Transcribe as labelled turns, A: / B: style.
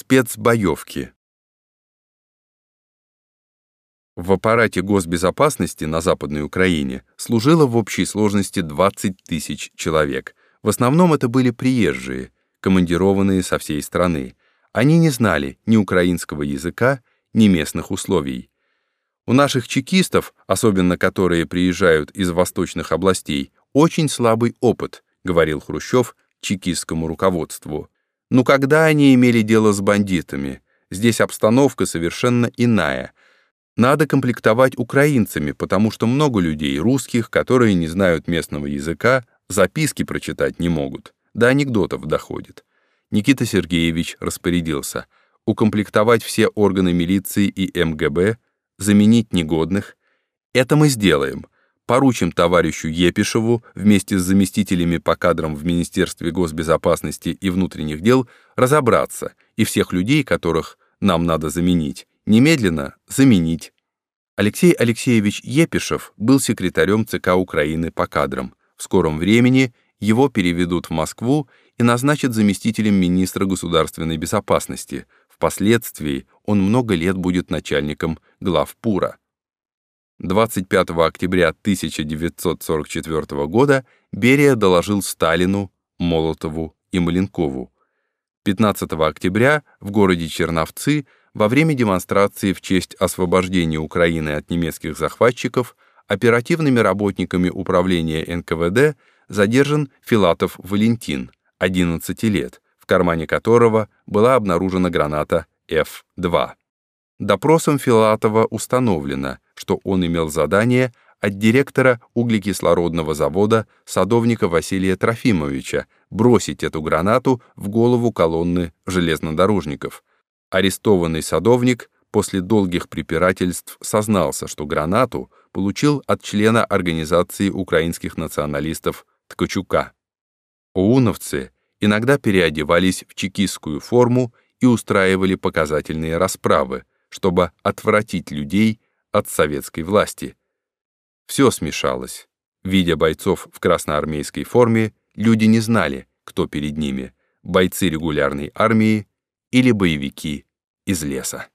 A: Спецбоевки. В аппарате госбезопасности на Западной Украине служило в общей сложности 20 тысяч человек. В основном это были приезжие, командированные со всей страны. Они не знали ни украинского языка, ни местных условий. У наших чекистов, особенно которые приезжают из восточных областей, очень слабый опыт, говорил Хрущев чекистскому руководству. Ну когда они имели дело с бандитами? Здесь обстановка совершенно иная. Надо комплектовать украинцами, потому что много людей русских, которые не знают местного языка, записки прочитать не могут. До анекдотов доходит. Никита Сергеевич распорядился укомплектовать все органы милиции и МГБ, заменить негодных. Это мы сделаем — поручим товарищу Епишеву вместе с заместителями по кадрам в Министерстве госбезопасности и внутренних дел разобраться и всех людей, которых нам надо заменить, немедленно заменить. Алексей Алексеевич Епишев был секретарем ЦК Украины по кадрам. В скором времени его переведут в Москву и назначат заместителем министра государственной безопасности. Впоследствии он много лет будет начальником главпура. 25 октября 1944 года Берия доложил Сталину, Молотову и Маленкову. 15 октября в городе Черновцы во время демонстрации в честь освобождения Украины от немецких захватчиков оперативными работниками управления НКВД задержан Филатов Валентин, 11 лет, в кармане которого была обнаружена граната F-2. Допросом Филатова установлено, что он имел задание от директора углекислородного завода садовника Василия Трофимовича бросить эту гранату в голову колонны железнодорожников. Арестованный садовник после долгих препирательств сознался, что гранату получил от члена организации украинских националистов Ткачука. Оуновцы иногда переодевались в чекистскую форму и устраивали показательные расправы, чтобы отвратить людей от советской власти. Все смешалось. Видя бойцов в красноармейской форме, люди не знали, кто перед ними — бойцы регулярной армии или боевики из леса.